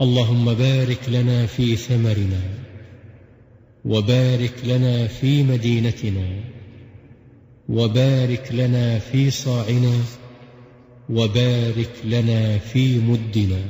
اللهم بارك لنا في ثمرنا وبارك لنا في مدينتنا وبارك لنا في صاعنا وبارك لنا في مدنا